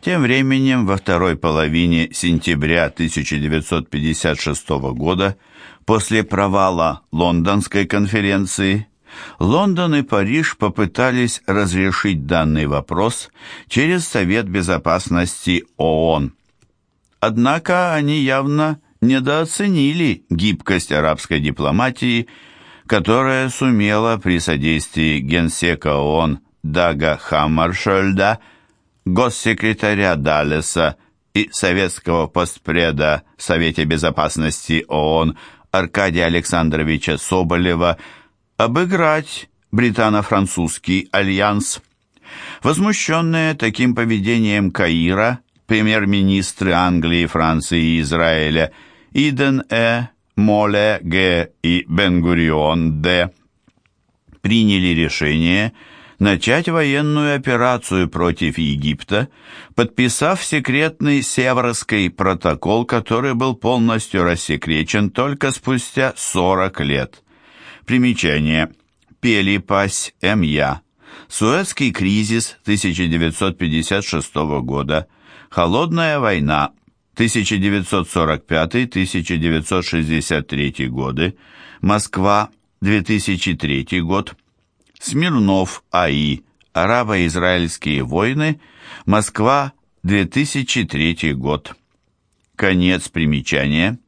Тем временем, во второй половине сентября 1956 года, после провала Лондонской конференции, Лондон и Париж попытались разрешить данный вопрос через Совет Безопасности ООН. Однако они явно недооценили гибкость арабской дипломатии, которая сумела при содействии генсека ООН Дага Хаммаршольда, госсекретаря Даллеса и советского постпреда в Совете Безопасности ООН Аркадия Александровича Соболева обыграть британо-французский альянс. Возмущенные таким поведением Каира, премьер-министры Англии, Франции и Израиля Иден Э, Моле Г и Бен-Гурион Д приняли решение начать военную операцию против Египта, подписав секретный Северский протокол, который был полностью рассекречен только спустя 40 лет. Примечание. Пелипась М.Я. Суэцкий кризис 1956 года. Холодная война 1945-1963 годы. Москва 2003 год. Смирнов А.И. Арабо-израильские войны. Москва 2003 год. Конец примечания.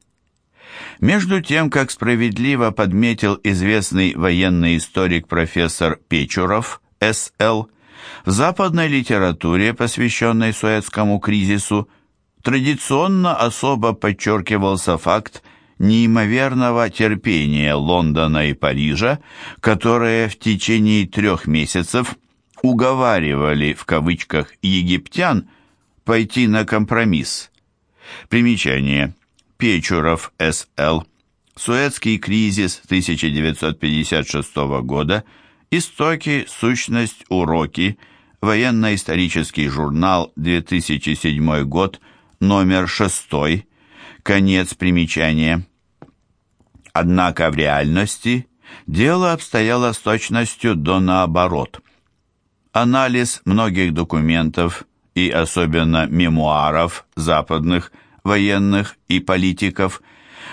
Между тем, как справедливо подметил известный военный историк профессор Печуров, С.Л., в западной литературе, посвященной Суэцкому кризису, традиционно особо подчеркивался факт неимоверного терпения Лондона и Парижа, которые в течение трех месяцев уговаривали в кавычках египтян пойти на компромисс. Примечание. Печуров С.Л. Суэцкий кризис 1956 года. Истоки, сущность, уроки. Военно-исторический журнал, 2007 год, номер 6. Конец примечания. Однако в реальности дело обстояло с точностью до наоборот. Анализ многих документов и особенно мемуаров западных – военных и политиков,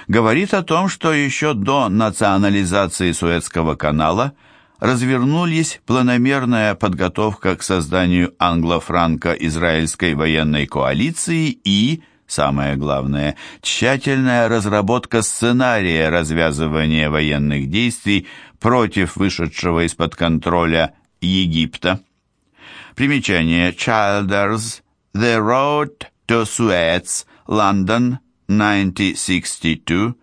говорит о том, что еще до национализации Суэцкого канала развернулись планомерная подготовка к созданию англо-франко-израильской военной коалиции и, самое главное, тщательная разработка сценария развязывания военных действий против вышедшего из-под контроля Египта. Примечание. Childers «The Road to Suez» London, 1962,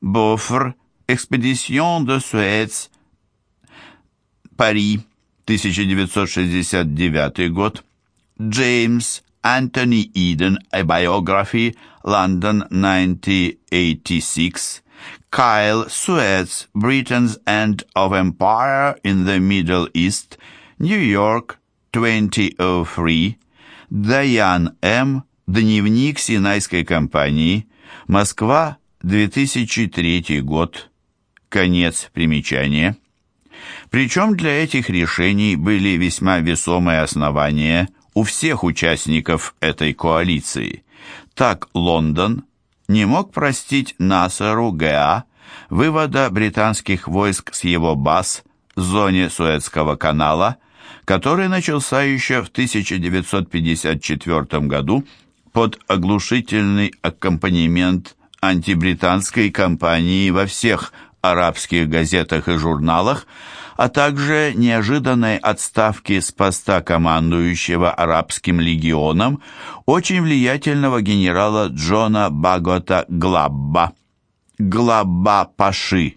Бофр, Экспедицион de Суэц, Пари, 1969 год, Джеймс Anthony Eden, A Biography, London, 1986, Kyle Suez, Britain's End of Empire in the Middle East, New York, 2003, Даян М., Дневник Синайской компании. Москва, 2003 год. Конец примечания. Причем для этих решений были весьма весомые основания у всех участников этой коалиции. Так Лондон не мог простить Насару ГА вывода британских войск с его баз в зоне Суэцкого канала, который начался еще в 1954 году под оглушительный аккомпанемент антибританской кампании во всех арабских газетах и журналах, а также неожиданной отставки с поста командующего арабским легионом очень влиятельного генерала Джона Багота Глабба, Глабба-Паши,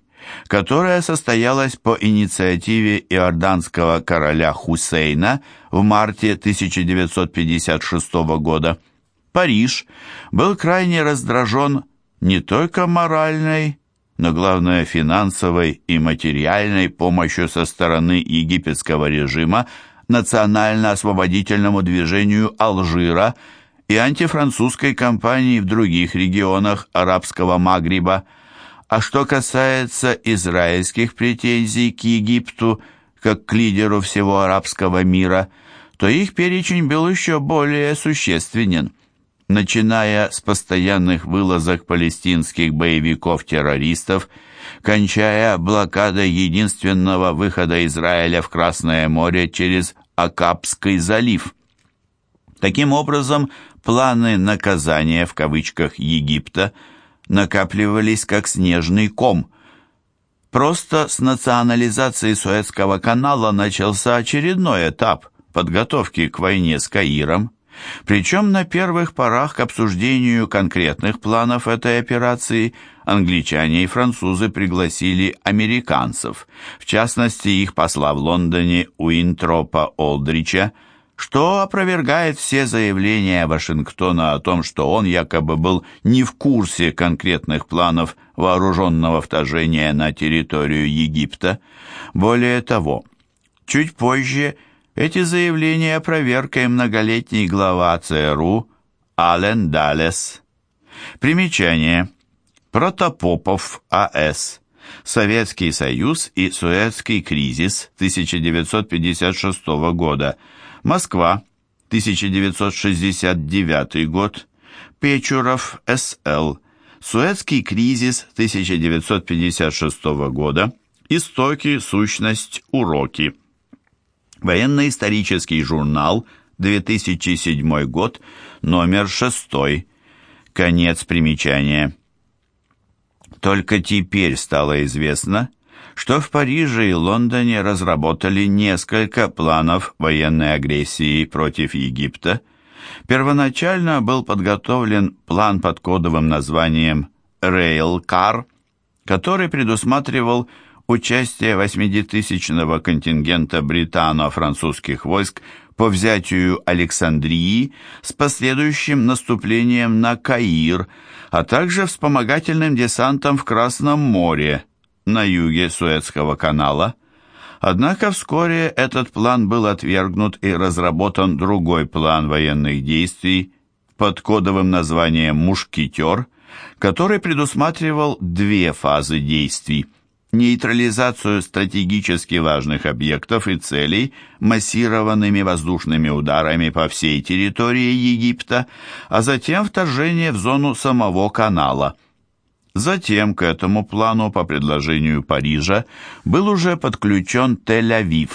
которая состоялась по инициативе иорданского короля Хусейна в марте 1956 года. Париж был крайне раздражен не только моральной, но главное финансовой и материальной помощью со стороны египетского режима национально-освободительному движению Алжира и антифранцузской кампании в других регионах арабского Магриба. А что касается израильских претензий к Египту, как к лидеру всего арабского мира – то их перечень был еще более существенен. Начиная с постоянных вылазок палестинских боевиков-террористов, кончая блокадой единственного выхода Израиля в Красное море через Акапский залив. Таким образом, планы наказания в кавычках Египта накапливались как снежный ком. Просто с национализацией Суэцкого канала начался очередной этап подготовки к войне с Каиром. Причем на первых порах к обсуждению конкретных планов этой операции англичане и французы пригласили американцев, в частности их посла в Лондоне Уинтропа Олдрича, что опровергает все заявления Вашингтона о том, что он якобы был не в курсе конкретных планов вооруженного вторжения на территорию Египта. Более того, чуть позже эти заявления опроверг многолетний глава ЦРУ Ален Даллес. Примечание. Протопопов А.С. Советский Союз и Суэцкий кризис 1956 года – Москва, 1969 год. Печуров, С.Л. Суэцкий кризис 1956 года. Истоки, сущность, уроки. Военно-исторический журнал, 2007 год, номер 6. Конец примечания. Только теперь стало известно, что в Париже и Лондоне разработали несколько планов военной агрессии против Египта. Первоначально был подготовлен план под кодовым названием «Рейлкар», который предусматривал участие 80-тысячного контингента британо-французских войск по взятию Александрии с последующим наступлением на Каир, а также вспомогательным десантом в Красном море, на юге Суэцкого канала. Однако вскоре этот план был отвергнут и разработан другой план военных действий под кодовым названием «Мушкетер», который предусматривал две фазы действий – нейтрализацию стратегически важных объектов и целей массированными воздушными ударами по всей территории Египта, а затем вторжение в зону самого канала – Затем к этому плану по предложению Парижа был уже подключен Тель-Авив,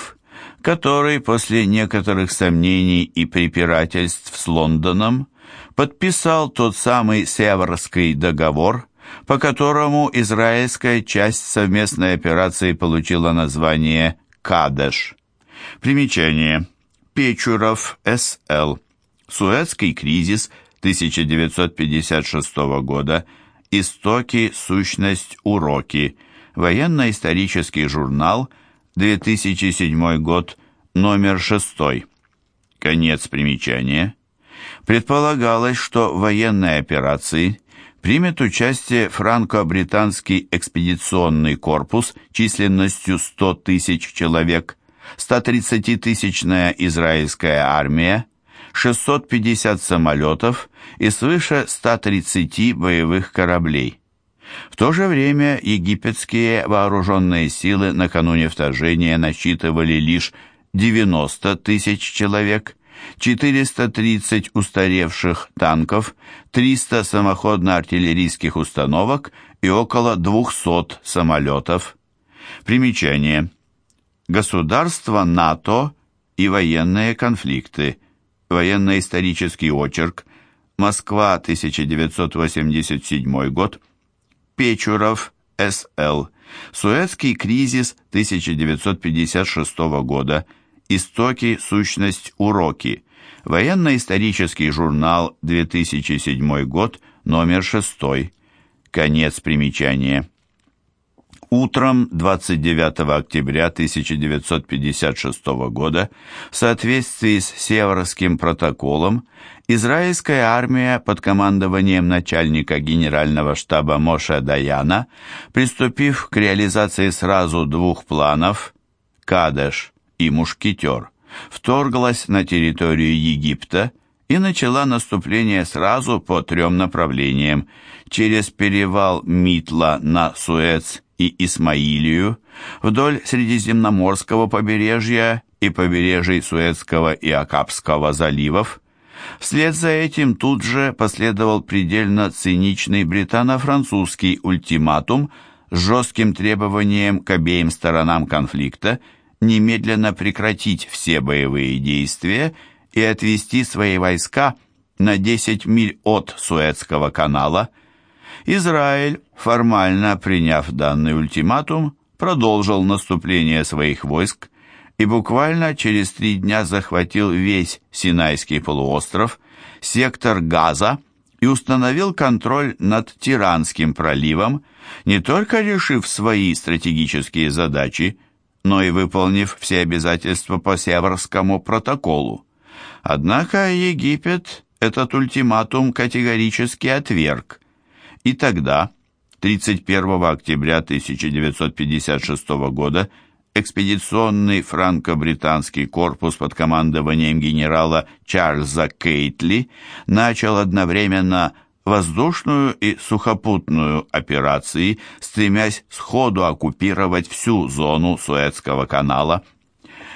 который после некоторых сомнений и препирательств с Лондоном подписал тот самый Северский договор, по которому израильская часть совместной операции получила название «Кадеш». Примечание. Печуров, С.Л. Суэцкий кризис 1956 года – Истоки, сущность, уроки. Военно-исторический журнал, 2007 год, номер 6. Конец примечания. Предполагалось, что в военной операции примет участие франко-британский экспедиционный корпус численностью 100 тысяч человек, 130-тысячная израильская армия, 650 самолетов и свыше 130 боевых кораблей. В то же время египетские вооруженные силы накануне вторжения насчитывали лишь 90 тысяч человек, 430 устаревших танков, 300 самоходно-артиллерийских установок и около 200 самолетов. Примечание. Государства НАТО и военные конфликты. Военно-исторический очерк. Москва, 1987 год. Печуров, С.Л. Суэцкий кризис 1956 года. Истоки, сущность, уроки. Военно-исторический журнал, 2007 год, номер 6. Конец примечания. Утром 29 октября 1956 года в соответствии с Северским протоколом израильская армия под командованием начальника генерального штаба Моше Даяна, приступив к реализации сразу двух планов «Кадеш» и «Мушкетер», вторглась на территорию Египта и начала наступление сразу по трем направлениям через перевал Митла на Суэц и Исмаилию, вдоль Средиземноморского побережья и побережий Суэцкого и Акапского заливов. Вслед за этим тут же последовал предельно циничный британо-французский ультиматум с жестким требованием к обеим сторонам конфликта немедленно прекратить все боевые действия и отвести свои войска на 10 миль от Суэцкого канала. Израиль, формально приняв данный ультиматум, продолжил наступление своих войск и буквально через три дня захватил весь Синайский полуостров, сектор Газа и установил контроль над Тиранским проливом, не только решив свои стратегические задачи, но и выполнив все обязательства по Северскому протоколу. Однако Египет этот ультиматум категорически отверг, и тогда, 31 октября 1956 года, экспедиционный франко-британский корпус под командованием генерала Чарльза Кейтли начал одновременно воздушную и сухопутную операции, стремясь сходу оккупировать всю зону Суэцкого канала.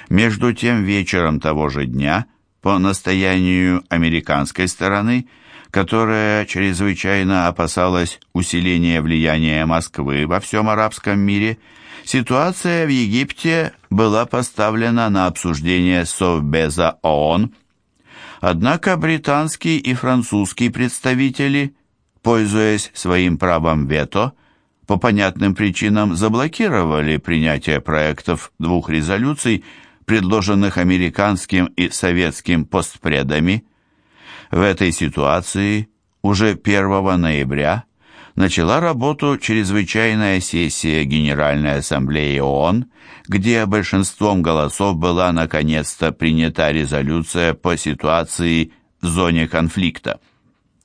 Между тем вечером того же дня, по настоянию американской стороны, которая чрезвычайно опасалась усиления влияния Москвы во всем арабском мире, ситуация в Египте была поставлена на обсуждение Совбеза ООН – Однако британский и французский представители, пользуясь своим правом вето, по понятным причинам заблокировали принятие проектов двух резолюций, предложенных американским и советским постпредами. В этой ситуации уже 1 ноября начала работу чрезвычайная сессия Генеральной Ассамблеи ООН, где большинством голосов была наконец-то принята резолюция по ситуации в зоне конфликта.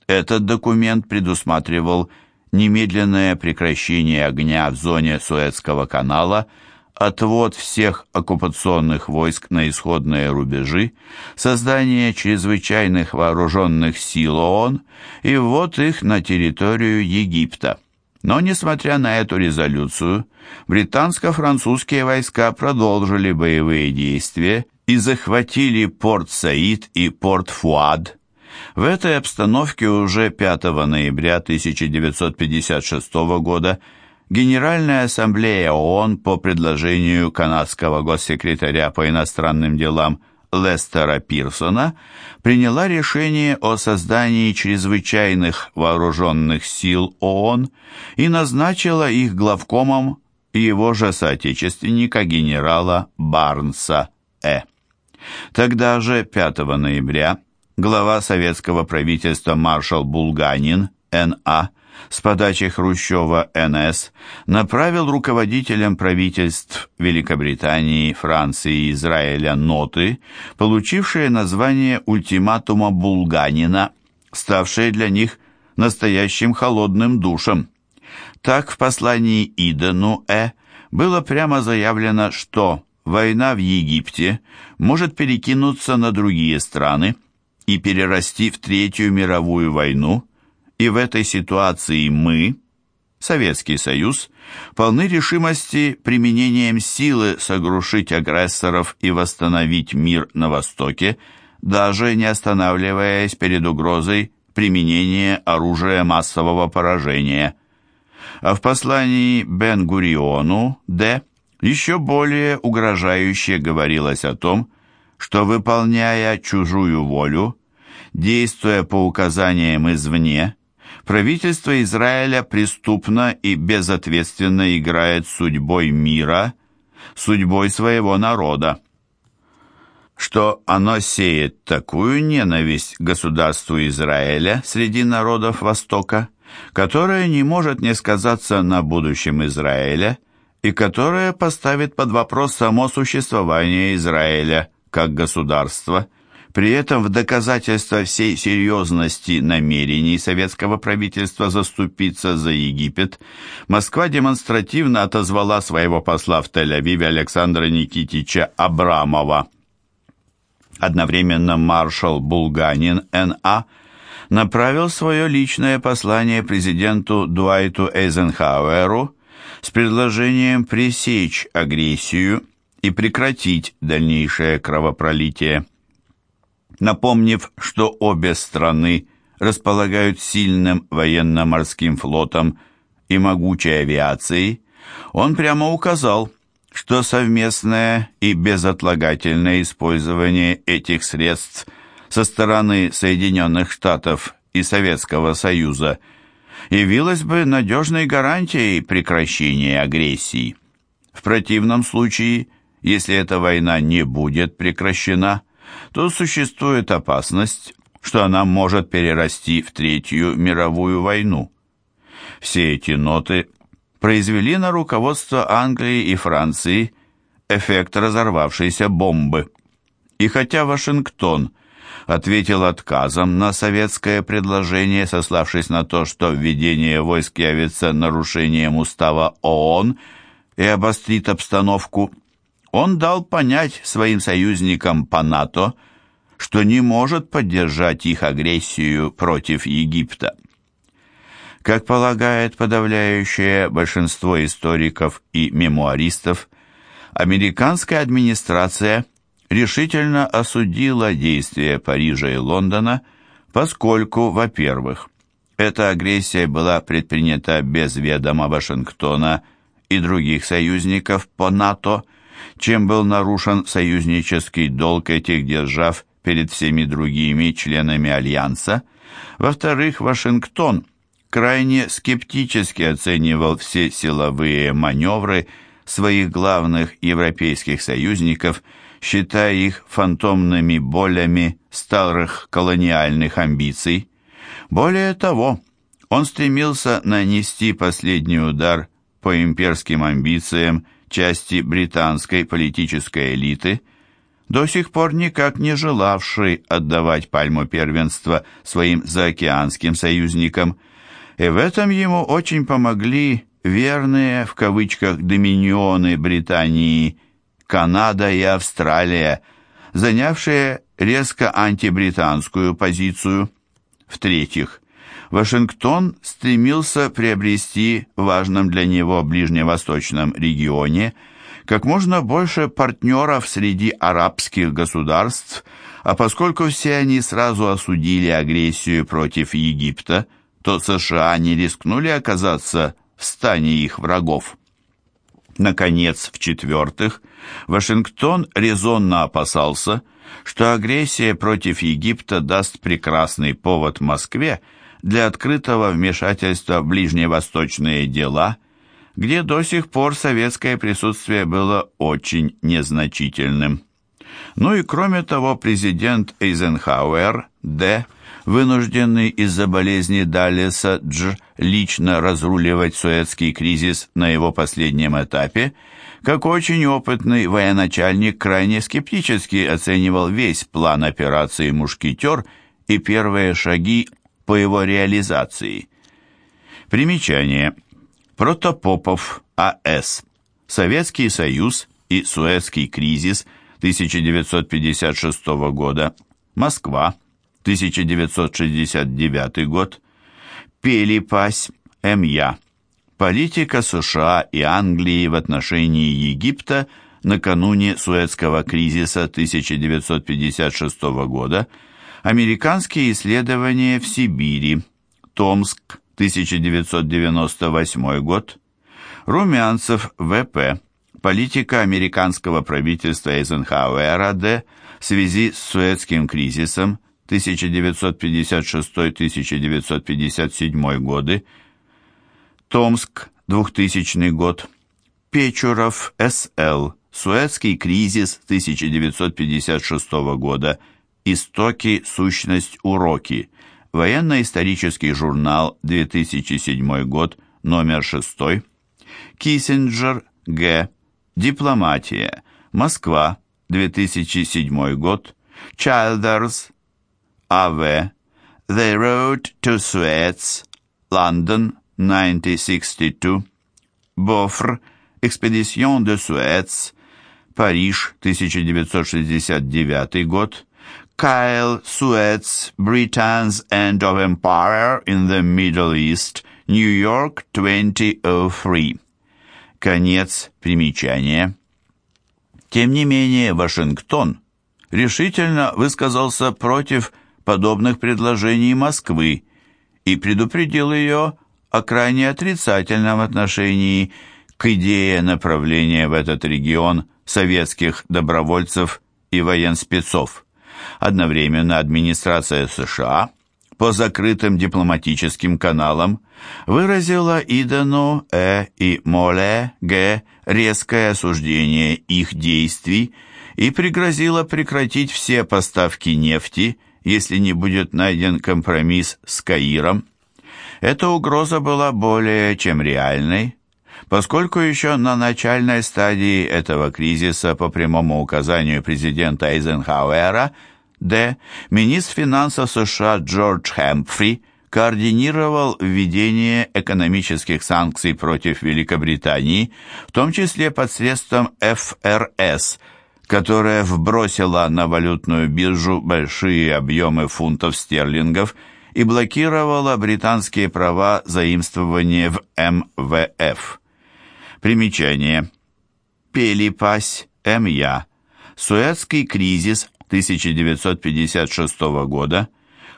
Этот документ предусматривал немедленное прекращение огня в зоне Суэцкого канала – отвод всех оккупационных войск на исходные рубежи, создание чрезвычайных вооруженных сил ООН и ввод их на территорию Египта. Но, несмотря на эту резолюцию, британско-французские войска продолжили боевые действия и захватили порт Саид и порт Фуад. В этой обстановке уже 5 ноября 1956 года Генеральная ассамблея ООН по предложению канадского госсекретаря по иностранным делам Лестера Пирсона приняла решение о создании чрезвычайных вооруженных сил ООН и назначила их главкомом его же соотечественника генерала Барнса Э. Тогда же, 5 ноября, глава советского правительства маршал Булганин Н.А с подачи Хрущева НС направил руководителям правительств Великобритании, Франции и Израиля ноты, получившие название ультиматума Булганина, ставшие для них настоящим холодным душем. Так в послании Идену Э было прямо заявлено, что война в Египте может перекинуться на другие страны и перерасти в Третью мировую войну, и в этой ситуации мы, Советский Союз, полны решимости применением силы согрушить агрессоров и восстановить мир на Востоке, даже не останавливаясь перед угрозой применения оружия массового поражения. А в послании Бен-Гуриону Д. еще более угрожающе говорилось о том, что, выполняя чужую волю, действуя по указаниям извне, правительство Израиля преступно и безответственно играет судьбой мира, судьбой своего народа. Что оно сеет такую ненависть государству Израиля среди народов Востока, которая не может не сказаться на будущем Израиля и которая поставит под вопрос само существование Израиля как государства – при этом в доказательство всей серьезности намерений советского правительства заступиться за Египет, Москва демонстративно отозвала своего посла в Тель-Авиве Александра Никитича Абрамова. Одновременно маршал Булганин Н.А. направил свое личное послание президенту Дуайту Эйзенхауэру с предложением пресечь агрессию и прекратить дальнейшее кровопролитие. Напомнив, что обе страны располагают сильным военно-морским флотом и могучей авиацией, он прямо указал, что совместное и безотлагательное использование этих средств со стороны Соединенных Штатов и Советского Союза явилось бы надежной гарантией прекращения агрессии. В противном случае, если эта война не будет прекращена, то существует опасность, что она может перерасти в Третью мировую войну. Все эти ноты произвели на руководство Англии и Франции эффект разорвавшейся бомбы. И хотя Вашингтон ответил отказом на советское предложение, сославшись на то, что введение войск явится нарушением устава ООН и обострит обстановку, он дал понять своим союзникам по НАТО, что не может поддержать их агрессию против Египта. Как полагает подавляющее большинство историков и мемуаристов, американская администрация решительно осудила действия Парижа и Лондона, поскольку, во-первых, эта агрессия была предпринята без ведома Вашингтона и других союзников по НАТО, чем был нарушен союзнический долг этих держав перед всеми другими членами Альянса. Во-вторых, Вашингтон крайне скептически оценивал все силовые маневры своих главных европейских союзников, считая их фантомными болями старых колониальных амбиций. Более того, он стремился нанести последний удар по имперским амбициям части британской политической элиты, до сих пор никак не желавшей отдавать пальму первенства своим заокеанским союзникам, и в этом ему очень помогли верные, в кавычках, доминионы Британии, Канада и Австралия, занявшие резко антибританскую позицию. В-третьих, Вашингтон стремился приобрести в важном для него ближневосточном регионе как можно больше партнеров среди арабских государств, а поскольку все они сразу осудили агрессию против Египта, то США не рискнули оказаться в стане их врагов. Наконец, в-четвертых, Вашингтон резонно опасался, что агрессия против Египта даст прекрасный повод Москве для открытого вмешательства в ближневосточные дела, где до сих пор советское присутствие было очень незначительным. Ну и кроме того, президент Эйзенхауэр, Д., вынужденный из-за болезни Даллеса Дж. лично разруливать Суэцкий кризис на его последнем этапе, как очень опытный военачальник крайне скептически оценивал весь план операции «Мушкетер» и первые шаги по его реализации. Примечание. Протопопов А.С. Советский Союз и Суэцкий кризис 1956 года. Москва. 1969 год. Пелипась М.Я. Политика США и Англии в отношении Египта накануне Суэцкого кризиса 1956 года – Американские исследования в Сибири. Томск, 1998 год. Румянцев, В.П. Политика американского правительства Эйзенхауэра Д. в связи с Суэцким кризисом 1956-1957 годы. Томск, 2000 год. Печуров, С.Л. Суэцкий кризис 1956 года. Истоки, сущность, уроки. Военно-исторический журнал, 2007 год, номер 6. Киссинджер, Г. Дипломатия. Москва, 2007 год. Чайлдерс, А.В. The Road to Suez, London, 1962. Бофр, Экспедицион de Суэц, Париж, 1969 год. Kyle Suez, Britain's End of Empire in the Middle East, New York, 2003. Конец примечания. Тем не менее, Вашингтон решительно высказался против подобных предложений Москвы и предупредил ее о крайне отрицательном отношении к идее направления в этот регион советских добровольцев и военспецов. Одновременно администрация США по закрытым дипломатическим каналам выразила Идану Э и Моле Г резкое осуждение их действий и пригрозила прекратить все поставки нефти, если не будет найден компромисс с Каиром. Эта угроза была более чем реальной, поскольку еще на начальной стадии этого кризиса по прямому указанию президента Эйзенхауэра Д. министр финансов США Джордж Хэмпфри координировал введение экономических санкций против Великобритании, в том числе посредством ФРС, которая вбросила на валютную биржу большие объемы фунтов стерлингов и блокировала британские права заимствования в МВФ. Примечание. Пелипась, М.Я. Суэцкий кризис 1956 года,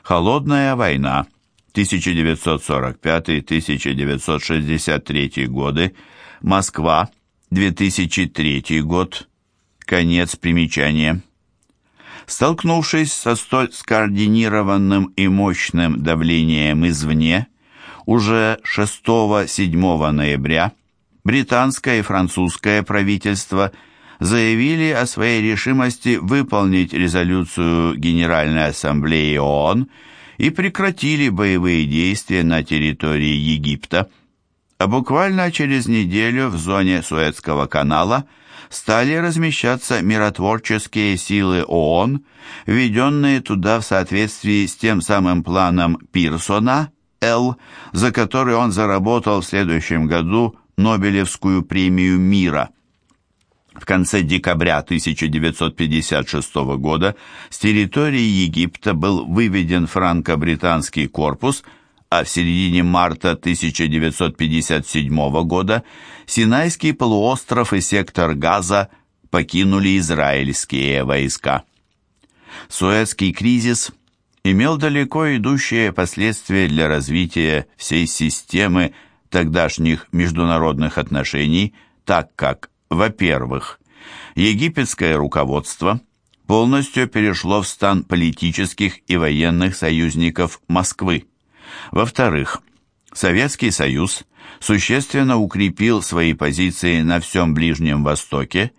Холодная война. 1945-1963 годы, Москва, 2003 год, конец примечания. Столкнувшись со столь скоординированным и мощным давлением извне, уже 6-7 ноября британское и французское правительство – заявили о своей решимости выполнить резолюцию Генеральной Ассамблеи ООН и прекратили боевые действия на территории Египта. А буквально через неделю в зоне Суэцкого канала стали размещаться миротворческие силы ООН, введенные туда в соответствии с тем самым планом Пирсона, Л, за который он заработал в следующем году Нобелевскую премию мира. В конце декабря 1956 года с территории Египта был выведен франко-британский корпус, а в середине марта 1957 года Синайский полуостров и сектор Газа покинули израильские войска. Суэцкий кризис имел далеко идущие последствия для развития всей системы тогдашних международных отношений, так как во-первых, египетское руководство полностью перешло в стан политических и военных союзников Москвы. Во-вторых, Советский Союз существенно укрепил свои позиции на всем Ближнем Востоке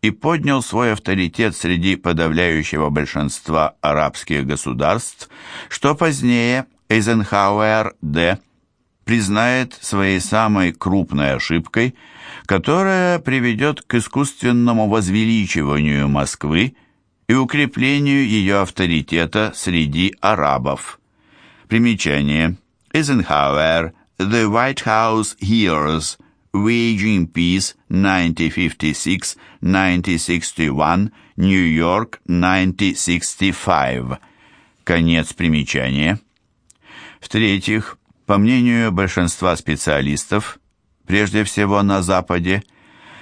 и поднял свой авторитет среди подавляющего большинства арабских государств, что позднее Эйзенхауэр Д. признает своей самой крупной ошибкой – которая приведет к искусственному возвеличиванию Москвы и укреплению ее авторитета среди арабов. Примечание. Eisenhower, The White House Hears, Waging Peace, 1956-1961, New York, 1965. Конец примечания. В-третьих, по мнению большинства специалистов, прежде всего на Западе,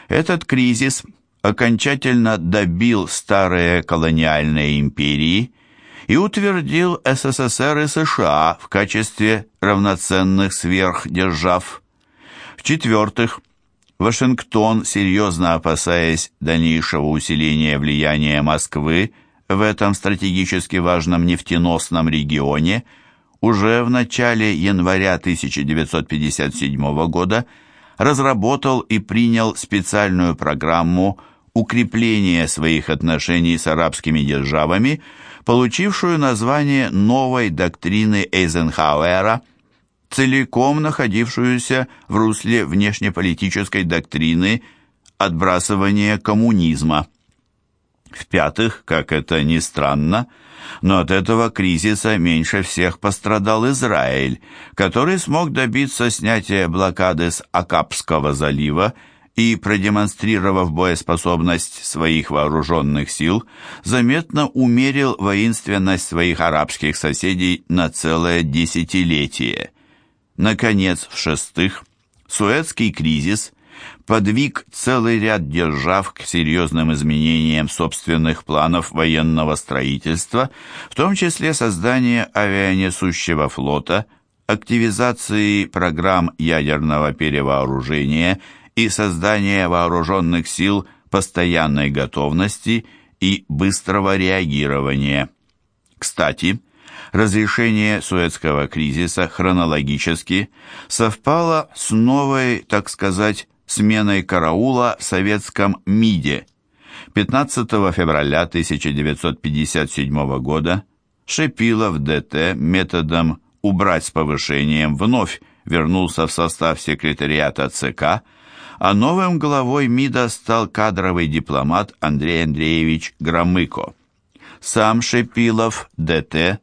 этот кризис окончательно добил старые колониальные империи и утвердил СССР и США в качестве равноценных сверхдержав. В-четвертых, Вашингтон, серьезно опасаясь дальнейшего усиления влияния Москвы в этом стратегически важном нефтеносном регионе, уже в начале января 1957 года разработал и принял специальную программу укрепления своих отношений с арабскими державами, получившую название новой доктрины Эйзенхауэра, целиком находившуюся в русле внешнеполитической доктрины отбрасывания коммунизма. В-пятых, как это ни странно, но от этого кризиса меньше всех пострадал Израиль, который смог добиться снятия блокады с Акапского залива и, продемонстрировав боеспособность своих вооруженных сил, заметно умерил воинственность своих арабских соседей на целое десятилетие. Наконец, в-шестых, Суэцкий кризис подвиг целый ряд держав к серьезным изменениям собственных планов военного строительства, в том числе создание авианесущего флота, активизации программ ядерного перевооружения и создания вооруженных сил постоянной готовности и быстрого реагирования. Кстати, разрешение Суэцкого кризиса хронологически совпало с новой, так сказать, сменой караула в советском МИДе. 15 февраля 1957 года Шепилов ДТ методом «убрать с повышением» вновь вернулся в состав секретариата ЦК, а новым главой МИДа стал кадровый дипломат Андрей Андреевич Громыко. Сам Шепилов ДТ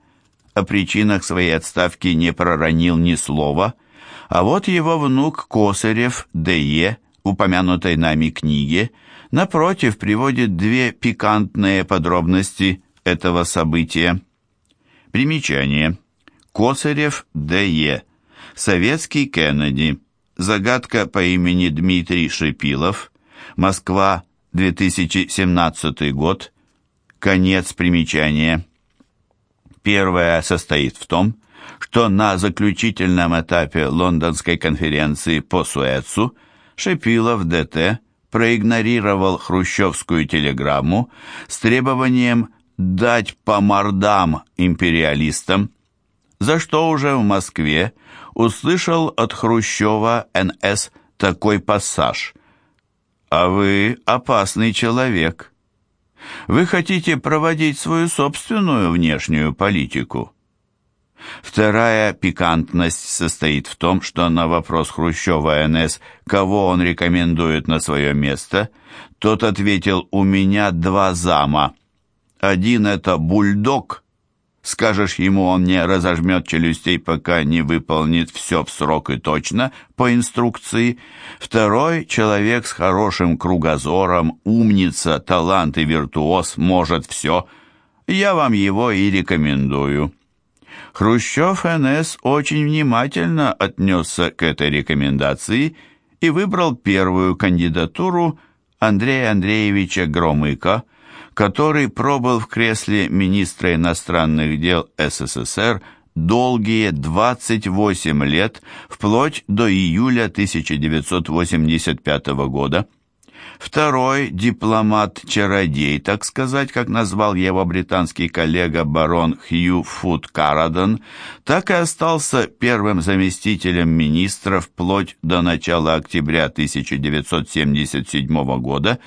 о причинах своей отставки не проронил ни слова, а вот его внук Косарев Д.Е., упомянутой нами книге, напротив, приводит две пикантные подробности этого события. Примечание. Косарев Д.Е. Советский Кеннеди. Загадка по имени Дмитрий Шипилов. Москва, 2017 год. Конец примечания. Первое состоит в том, что на заключительном этапе лондонской конференции по Суэцу Шепилов ДТ проигнорировал хрущевскую телеграмму с требованием дать по мордам империалистам, за что уже в Москве услышал от Хрущева НС такой пассаж «А вы опасный человек». Вы хотите проводить свою собственную внешнюю политику? Вторая пикантность состоит в том, что на вопрос Хрущева НС, кого он рекомендует на свое место, тот ответил «У меня два зама. Один это бульдог, Скажешь ему, он не разожмет челюстей, пока не выполнит все в срок и точно, по инструкции. Второй — человек с хорошим кругозором, умница, талант и виртуоз, может все. Я вам его и рекомендую. Хрущев НС очень внимательно отнесся к этой рекомендации и выбрал первую кандидатуру Андрея Андреевича Громыка – который пробыл в кресле министра иностранных дел СССР долгие 28 лет, вплоть до июля 1985 года. Второй дипломат-чародей, так сказать, как назвал его британский коллега барон Хью Фуд Карадон, так и остался первым заместителем министра вплоть до начала октября 1977 года,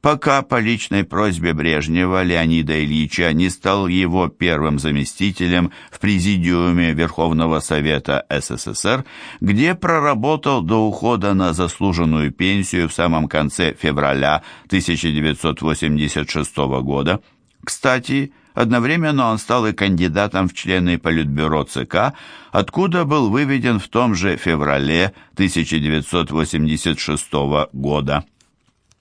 пока по личной просьбе Брежнева Леонида Ильича не стал его первым заместителем в Президиуме Верховного Совета СССР, где проработал до ухода на заслуженную пенсию в самом конце февраля 1986 года. Кстати, одновременно он стал и кандидатом в члены Политбюро ЦК, откуда был выведен в том же феврале 1986 года.